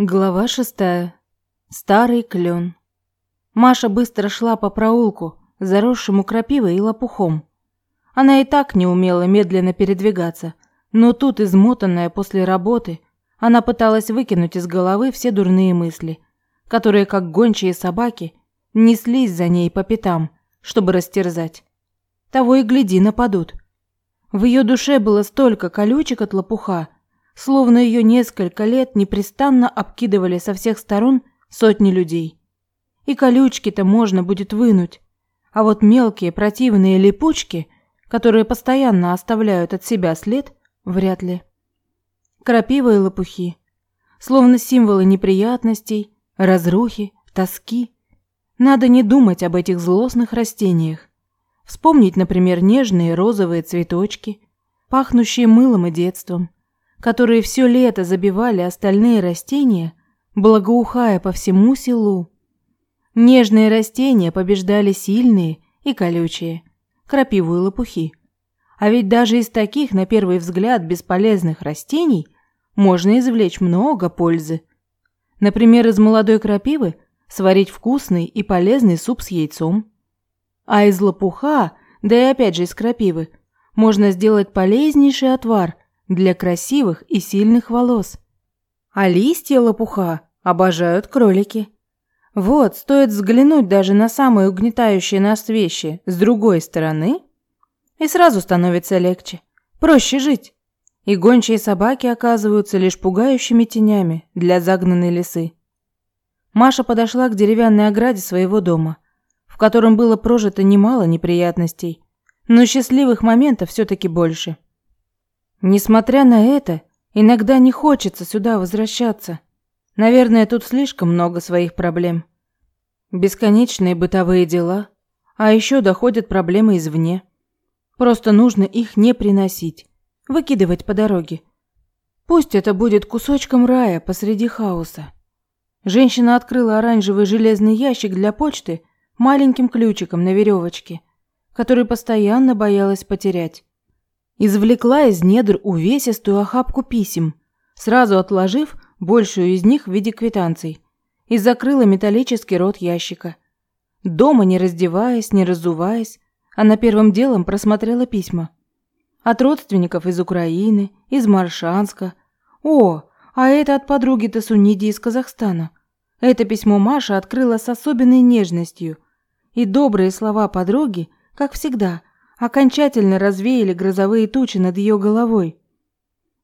Глава шестая. Старый клен. Маша быстро шла по проулку, заросшему крапивой и лопухом. Она и так не умела медленно передвигаться, но тут, измотанная после работы, она пыталась выкинуть из головы все дурные мысли, которые, как гончие собаки, неслись за ней по пятам, чтобы растерзать. Того и гляди, нападут. В ее душе было столько колючек от лопуха, словно ее несколько лет непрестанно обкидывали со всех сторон сотни людей. И колючки-то можно будет вынуть, а вот мелкие противные липучки, которые постоянно оставляют от себя след, вряд ли. Крапива и лопухи, словно символы неприятностей, разрухи, тоски. Надо не думать об этих злостных растениях. Вспомнить, например, нежные розовые цветочки, пахнущие мылом и детством – которые все лето забивали остальные растения, благоухая по всему селу. Нежные растения побеждали сильные и колючие, крапиву и лопухи. А ведь даже из таких, на первый взгляд, бесполезных растений можно извлечь много пользы. Например, из молодой крапивы сварить вкусный и полезный суп с яйцом. А из лопуха, да и опять же из крапивы, можно сделать полезнейший отвар – для красивых и сильных волос. А листья лопуха обожают кролики. Вот, стоит взглянуть даже на самые угнетающие нас вещи с другой стороны, и сразу становится легче, проще жить. И гончие собаки оказываются лишь пугающими тенями для загнанной лисы. Маша подошла к деревянной ограде своего дома, в котором было прожито немало неприятностей, но счастливых моментов все-таки больше – Несмотря на это, иногда не хочется сюда возвращаться. Наверное, тут слишком много своих проблем. Бесконечные бытовые дела, а еще доходят проблемы извне. Просто нужно их не приносить, выкидывать по дороге. Пусть это будет кусочком рая посреди хаоса. Женщина открыла оранжевый железный ящик для почты маленьким ключиком на веревочке, который постоянно боялась потерять. Извлекла из недр увесистую охапку писем, сразу отложив большую из них в виде квитанций, и закрыла металлический рот ящика. Дома, не раздеваясь, не разуваясь, она первым делом просмотрела письма. От родственников из Украины, из Маршанска. О, а это от подруги Тасуниди из Казахстана. Это письмо Маша открыла с особенной нежностью. И добрые слова подруги, как всегда, окончательно развеяли грозовые тучи над ее головой.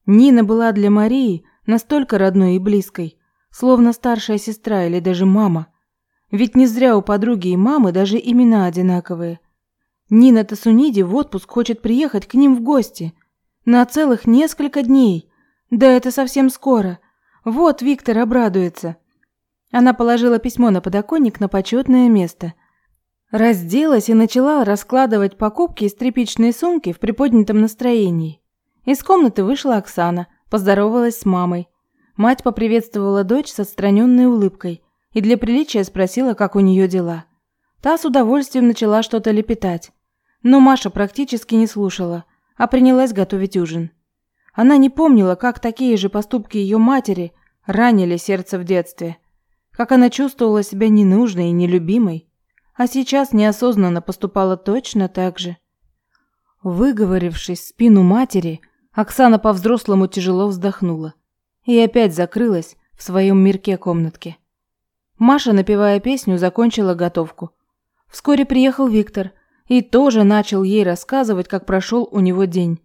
Нина была для Марии настолько родной и близкой, словно старшая сестра или даже мама. Ведь не зря у подруги и мамы даже имена одинаковые. Нина Тасуниди в отпуск хочет приехать к ним в гости. На целых несколько дней. Да это совсем скоро. Вот Виктор обрадуется. Она положила письмо на подоконник на почетное место – Разделась и начала раскладывать покупки из тряпичной сумки в приподнятом настроении. Из комнаты вышла Оксана, поздоровалась с мамой. Мать поприветствовала дочь с отстраненной улыбкой и для приличия спросила, как у нее дела. Та с удовольствием начала что-то лепетать. Но Маша практически не слушала, а принялась готовить ужин. Она не помнила, как такие же поступки ее матери ранили сердце в детстве. Как она чувствовала себя ненужной и нелюбимой а сейчас неосознанно поступала точно так же. Выговорившись спину матери, Оксана по-взрослому тяжело вздохнула и опять закрылась в своем мирке комнатке. Маша, напевая песню, закончила готовку. Вскоре приехал Виктор и тоже начал ей рассказывать, как прошел у него день.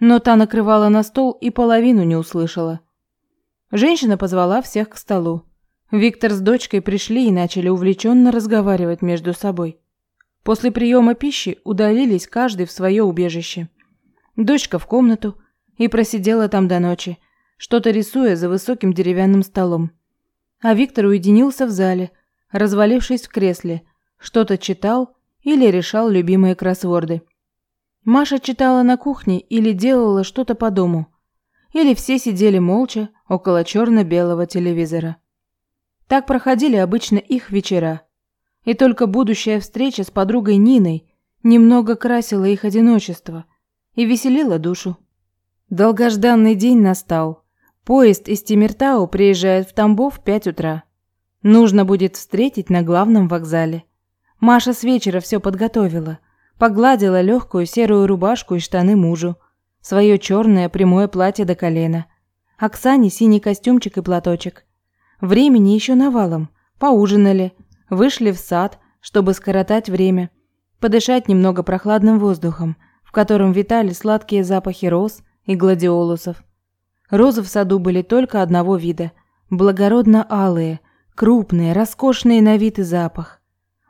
Но та накрывала на стол и половину не услышала. Женщина позвала всех к столу. Виктор с дочкой пришли и начали увлеченно разговаривать между собой. После приема пищи удалились каждый в свое убежище. Дочка в комнату и просидела там до ночи, что-то рисуя за высоким деревянным столом. А Виктор уединился в зале, развалившись в кресле, что-то читал или решал любимые кроссворды. Маша читала на кухне или делала что-то по дому. Или все сидели молча около черно-белого телевизора. Так проходили обычно их вечера. И только будущая встреча с подругой Ниной немного красила их одиночество и веселила душу. Долгожданный день настал. Поезд из Тимиртау приезжает в Тамбов в пять утра. Нужно будет встретить на главном вокзале. Маша с вечера все подготовила. Погладила легкую серую рубашку и штаны мужу. Свое черное прямое платье до колена. Оксане синий костюмчик и платочек. Времени еще навалом. Поужинали. Вышли в сад, чтобы скоротать время. Подышать немного прохладным воздухом, в котором витали сладкие запахи роз и гладиолусов. Розы в саду были только одного вида – благородно-алые, крупные, роскошные на вид и запах.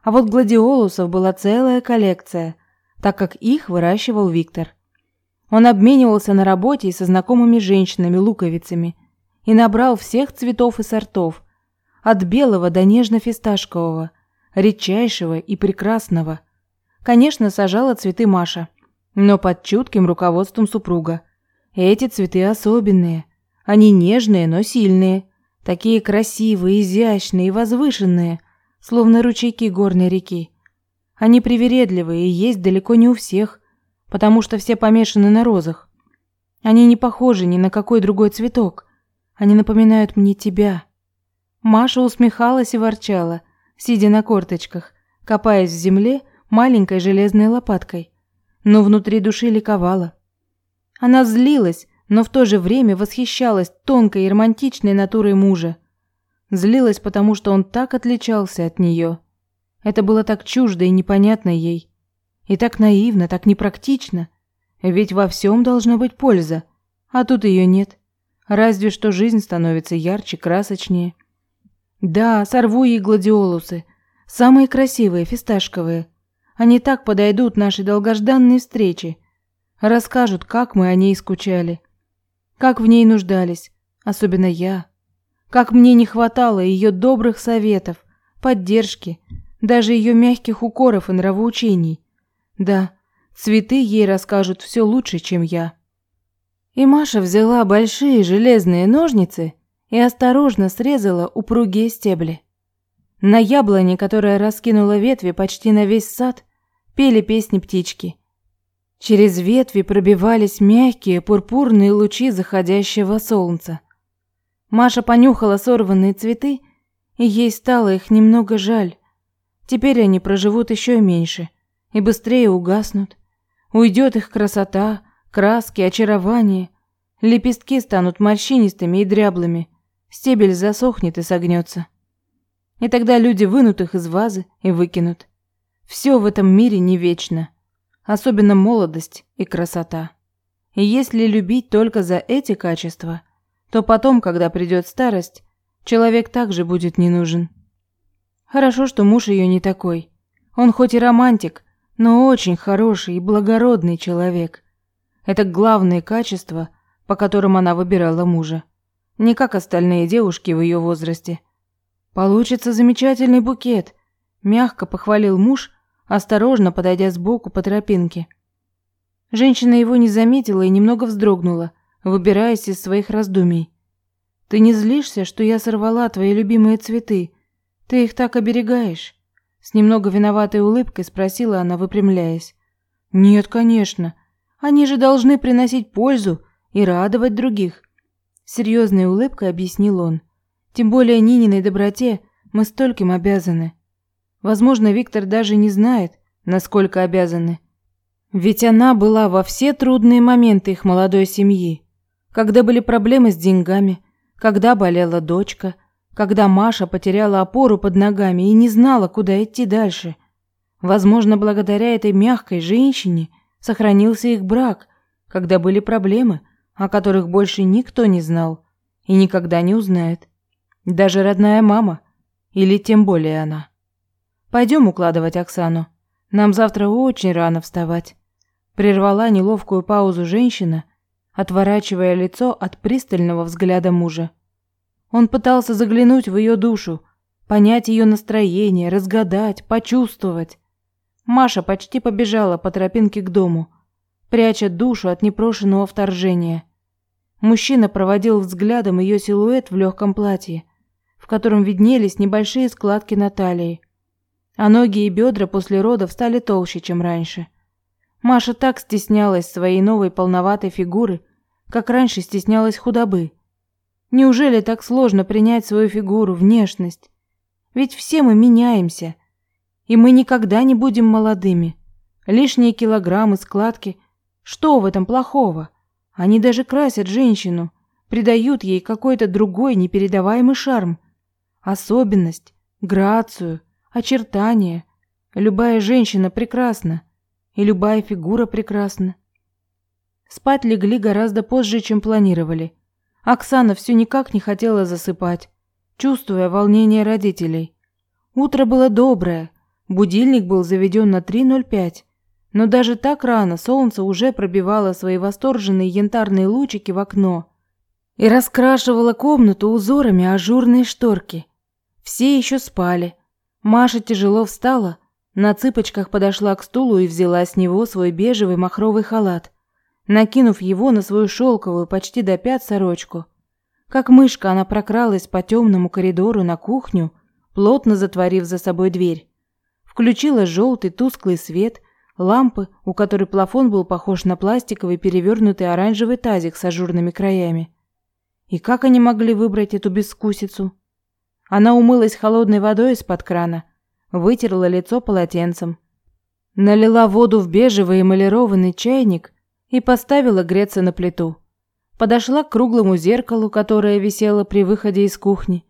А вот гладиолусов была целая коллекция, так как их выращивал Виктор. Он обменивался на работе и со знакомыми женщинами луковицами и набрал всех цветов и сортов, от белого до нежно-фисташкового, редчайшего и прекрасного. Конечно, сажала цветы Маша, но под чутким руководством супруга – эти цветы особенные. Они нежные, но сильные. Такие красивые, изящные и возвышенные, словно ручейки горной реки. Они привередливые и есть далеко не у всех, потому что все помешаны на розах. Они не похожи ни на какой другой цветок. Они напоминают мне тебя. Маша усмехалась и ворчала, сидя на корточках, копаясь в земле маленькой железной лопаткой. Но внутри души ликовала. Она злилась, но в то же время восхищалась тонкой и романтичной натурой мужа. Злилась, потому что он так отличался от нее. Это было так чуждо и непонятно ей. И так наивно, так непрактично. Ведь во всем должна быть польза, а тут ее нет. Разве что жизнь становится ярче, красочнее. Да, сорву ей гладиолусы. Самые красивые, фисташковые. Они так подойдут нашей долгожданной встрече. Расскажут, как мы о ней скучали. Как в ней нуждались, особенно я. Как мне не хватало ее добрых советов, поддержки, даже ее мягких укоров и нравоучений. Да, цветы ей расскажут все лучше, чем я. И Маша взяла большие железные ножницы и осторожно срезала упругие стебли. На яблоне, которая раскинула ветви почти на весь сад, пели песни птички – Через ветви пробивались мягкие пурпурные лучи заходящего солнца. Маша понюхала сорванные цветы, и ей стало их немного жаль. Теперь они проживут еще меньше и быстрее угаснут. Уйдет их красота, краски, очарование. Лепестки станут морщинистыми и дряблыми. Стебель засохнет и согнется. И тогда люди вынут их из вазы и выкинут. Все в этом мире не вечно особенно молодость и красота. И если любить только за эти качества, то потом, когда придет старость, человек также будет не нужен. Хорошо, что муж ее не такой. Он хоть и романтик, но очень хороший и благородный человек. Это главные качества, по которым она выбирала мужа. Не как остальные девушки в ее возрасте. Получится замечательный букет, мягко похвалил муж, осторожно подойдя сбоку по тропинке. Женщина его не заметила и немного вздрогнула, выбираясь из своих раздумий. «Ты не злишься, что я сорвала твои любимые цветы? Ты их так оберегаешь?» С немного виноватой улыбкой спросила она, выпрямляясь. «Нет, конечно. Они же должны приносить пользу и радовать других», серьезной улыбкой объяснил он. «Тем более Нининой доброте мы стольким обязаны». Возможно, Виктор даже не знает, насколько обязаны. Ведь она была во все трудные моменты их молодой семьи. Когда были проблемы с деньгами, когда болела дочка, когда Маша потеряла опору под ногами и не знала, куда идти дальше. Возможно, благодаря этой мягкой женщине сохранился их брак, когда были проблемы, о которых больше никто не знал и никогда не узнает. Даже родная мама, или тем более она. Пойдем укладывать Оксану. Нам завтра очень рано вставать. Прервала неловкую паузу женщина, отворачивая лицо от пристального взгляда мужа. Он пытался заглянуть в ее душу, понять ее настроение, разгадать, почувствовать. Маша почти побежала по тропинке к дому, пряча душу от непрошенного вторжения. Мужчина проводил взглядом ее силуэт в легком платье, в котором виднелись небольшие складки на талии а ноги и бедра после родов стали толще, чем раньше. Маша так стеснялась своей новой полноватой фигуры, как раньше стеснялась худобы. Неужели так сложно принять свою фигуру, внешность? Ведь все мы меняемся, и мы никогда не будем молодыми. Лишние килограммы, складки. Что в этом плохого? Они даже красят женщину, придают ей какой-то другой непередаваемый шарм. Особенность, грацию, очертания. Любая женщина прекрасна, и любая фигура прекрасна. Спать легли гораздо позже, чем планировали. Оксана все никак не хотела засыпать, чувствуя волнение родителей. Утро было доброе, будильник был заведен на 3.05, но даже так рано солнце уже пробивало свои восторженные янтарные лучики в окно и раскрашивало комнату узорами ажурной шторки. Все еще спали. Маша тяжело встала, на цыпочках подошла к стулу и взяла с него свой бежевый махровый халат, накинув его на свою шелковую почти до пят сорочку. Как мышка она прокралась по темному коридору на кухню, плотно затворив за собой дверь. Включила желтый тусклый свет лампы, у которой плафон был похож на пластиковый перевернутый оранжевый тазик с ажурными краями. И как они могли выбрать эту бескусицу? Она умылась холодной водой из-под крана, вытерла лицо полотенцем, налила воду в бежевый эмалированный чайник и поставила греться на плиту. Подошла к круглому зеркалу, которое висело при выходе из кухни,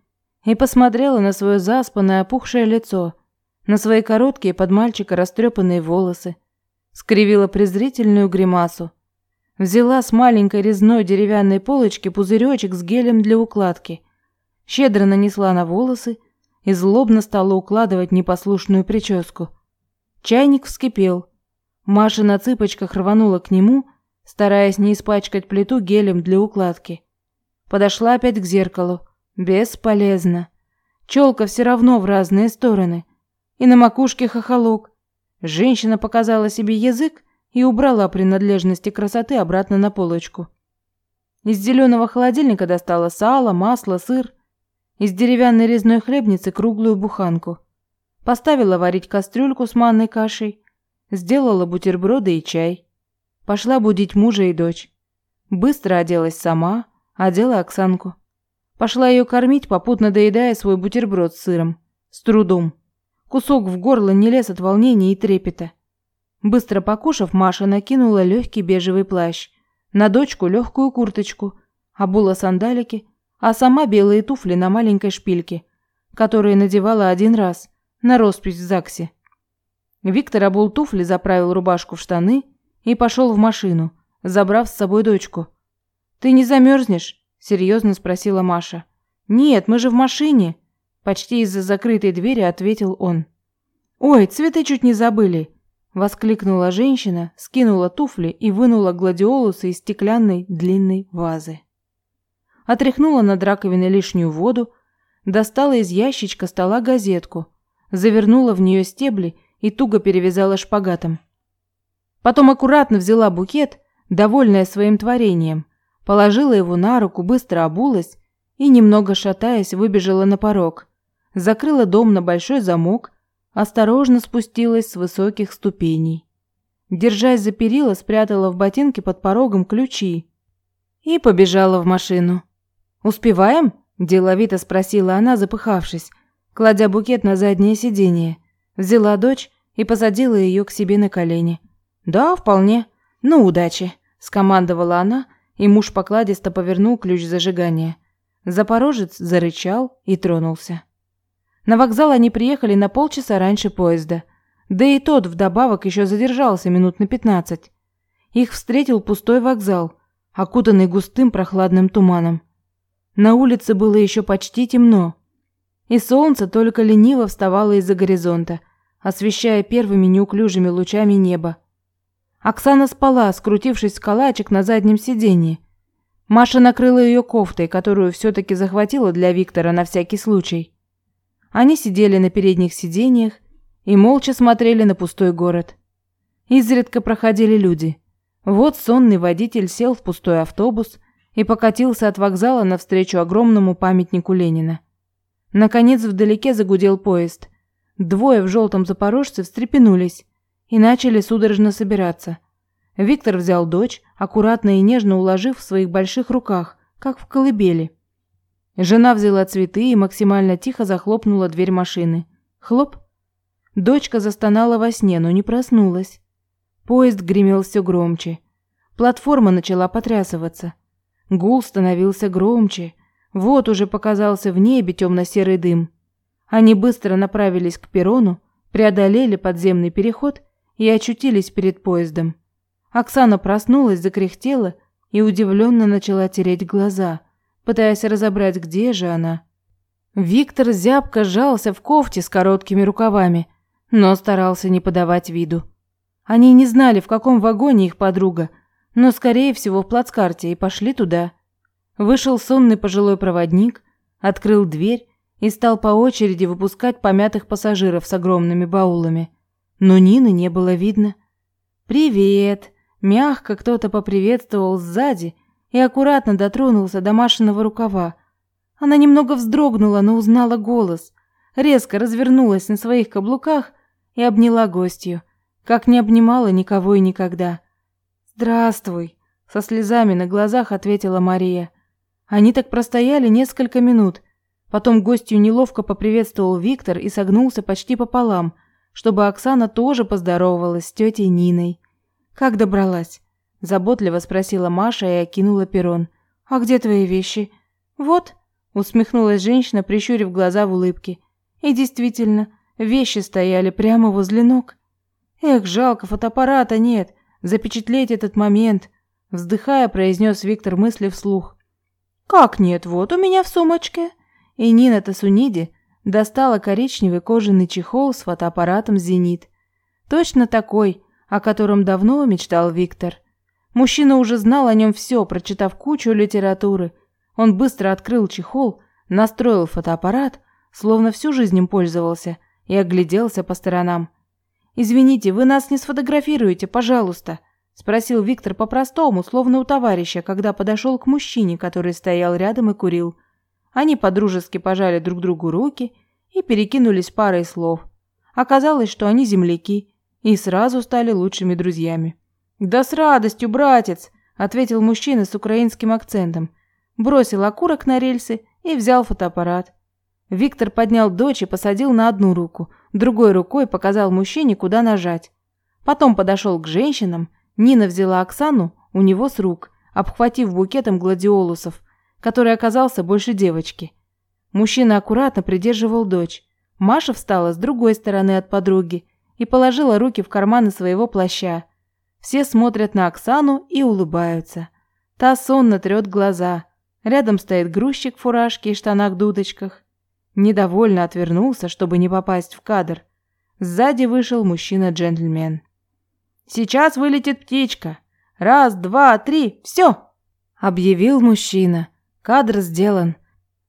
и посмотрела на свое заспанное опухшее лицо – на свои короткие под мальчика растрепанные волосы, скривила презрительную гримасу. Взяла с маленькой резной деревянной полочки пузыречек с гелем для укладки, щедро нанесла на волосы и злобно стала укладывать непослушную прическу. Чайник вскипел. Маша на цыпочках рванула к нему, стараясь не испачкать плиту гелем для укладки. Подошла опять к зеркалу. Бесполезно. Челка все равно в разные стороны и на макушке хохолок. Женщина показала себе язык и убрала принадлежности красоты обратно на полочку. Из зеленого холодильника достала сало, масло, сыр. Из деревянной резной хлебницы круглую буханку. Поставила варить кастрюльку с манной кашей. Сделала бутерброды и чай. Пошла будить мужа и дочь. Быстро оделась сама, одела Оксанку. Пошла ее кормить, попутно доедая свой бутерброд с сыром. С трудом. Кусок в горло не лез от волнения и трепета. Быстро покушав, Маша накинула легкий бежевый плащ, на дочку легкую курточку, обула сандалики, а сама белые туфли на маленькой шпильке, которые надевала один раз, на роспись в ЗАГСе. Виктор обул туфли, заправил рубашку в штаны и пошел в машину, забрав с собой дочку. «Ты не замерзнешь?» – серьезно спросила Маша. «Нет, мы же в машине», Почти из-за закрытой двери ответил он. «Ой, цветы чуть не забыли!» Воскликнула женщина, скинула туфли и вынула гладиолусы из стеклянной длинной вазы. Отряхнула над раковиной лишнюю воду, достала из ящичка стола газетку, завернула в нее стебли и туго перевязала шпагатом. Потом аккуратно взяла букет, довольная своим творением, положила его на руку, быстро обулась и, немного шатаясь, выбежала на порог – закрыла дом на большой замок, осторожно спустилась с высоких ступеней. Держась за перила, спрятала в ботинке под порогом ключи и побежала в машину. «Успеваем?» – деловито спросила она, запыхавшись, кладя букет на заднее сиденье. Взяла дочь и посадила ее к себе на колени. «Да, вполне. Ну, удачи!» – скомандовала она, и муж покладисто повернул ключ зажигания. Запорожец зарычал и тронулся. На вокзал они приехали на полчаса раньше поезда. Да и тот вдобавок еще задержался минут на пятнадцать. Их встретил пустой вокзал, окутанный густым прохладным туманом. На улице было еще почти темно, и солнце только лениво вставало из-за горизонта, освещая первыми неуклюжими лучами небо. Оксана спала, скрутившись в калачик на заднем сиденье. Маша накрыла ее кофтой, которую все-таки захватила для Виктора на всякий случай. Они сидели на передних сиденьях и молча смотрели на пустой город. Изредка проходили люди. Вот сонный водитель сел в пустой автобус и покатился от вокзала навстречу огромному памятнику Ленина. Наконец вдалеке загудел поезд. Двое в желтом запорожце встрепенулись и начали судорожно собираться. Виктор взял дочь, аккуратно и нежно уложив в своих больших руках, как в колыбели. Жена взяла цветы и максимально тихо захлопнула дверь машины. Хлоп. Дочка застонала во сне, но не проснулась. Поезд гремел все громче. Платформа начала потрясываться. Гул становился громче. Вот уже показался в небе темно-серый дым. Они быстро направились к перрону, преодолели подземный переход и очутились перед поездом. Оксана проснулась, закряхтела и удивленно начала тереть глаза, пытаясь разобрать, где же она. Виктор зябко сжался в кофте с короткими рукавами, но старался не подавать виду. Они не знали, в каком вагоне их подруга, но, скорее всего, в плацкарте, и пошли туда. Вышел сонный пожилой проводник, открыл дверь и стал по очереди выпускать помятых пассажиров с огромными баулами. Но Нины не было видно. «Привет!» Мягко кто-то поприветствовал сзади и аккуратно дотронулся до Машиного рукава. Она немного вздрогнула, но узнала голос. Резко развернулась на своих каблуках и обняла гостью, как не обнимала никого и никогда. «Здравствуй!» – со слезами на глазах ответила Мария. Они так простояли несколько минут. Потом гостью неловко поприветствовал Виктор и согнулся почти пополам, чтобы Оксана тоже поздоровалась с тетей Ниной. «Как добралась?» – заботливо спросила Маша и окинула перрон. «А где твои вещи?» «Вот», – усмехнулась женщина, прищурив глаза в улыбке. И действительно, вещи стояли прямо возле ног. «Эх, жалко, фотоаппарата нет. Запечатлеть этот момент», – вздыхая, произнес Виктор мысли вслух. «Как нет? Вот у меня в сумочке». И Нина Тасуниди достала коричневый кожаный чехол с фотоаппаратом «Зенит». Точно такой, о котором давно мечтал Виктор. Мужчина уже знал о нем все, прочитав кучу литературы. Он быстро открыл чехол, настроил фотоаппарат, словно всю жизнь им пользовался, и огляделся по сторонам. «Извините, вы нас не сфотографируете, пожалуйста», – спросил Виктор по-простому, словно у товарища, когда подошел к мужчине, который стоял рядом и курил. Они подружески пожали друг другу руки и перекинулись парой слов. Оказалось, что они земляки – и сразу стали лучшими друзьями. «Да с радостью, братец!» – ответил мужчина с украинским акцентом. Бросил окурок на рельсы и взял фотоаппарат. Виктор поднял дочь и посадил на одну руку, другой рукой показал мужчине, куда нажать. Потом подошел к женщинам, Нина взяла Оксану у него с рук, обхватив букетом гладиолусов, который оказался больше девочки. Мужчина аккуратно придерживал дочь. Маша встала с другой стороны от подруги и положила руки в карманы своего плаща. Все смотрят на Оксану и улыбаются. Та сонно трет глаза. Рядом стоит грузчик в фуражке и штанах-дудочках. Недовольно отвернулся, чтобы не попасть в кадр. Сзади вышел мужчина-джентльмен. «Сейчас вылетит птичка. Раз, два, три, все!» Объявил мужчина. Кадр сделан.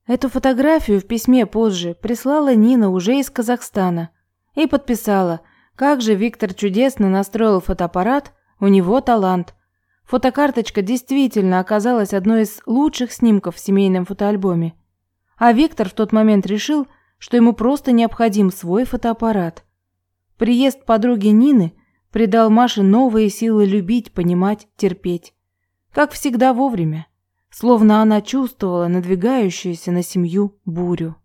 Эту фотографию в письме позже прислала Нина уже из Казахстана и подписала – как же Виктор чудесно настроил фотоаппарат, у него талант. Фотокарточка действительно оказалась одной из лучших снимков в семейном фотоальбоме. А Виктор в тот момент решил, что ему просто необходим свой фотоаппарат. Приезд подруги Нины придал Маше новые силы любить, понимать, терпеть. Как всегда вовремя, словно она чувствовала надвигающуюся на семью бурю.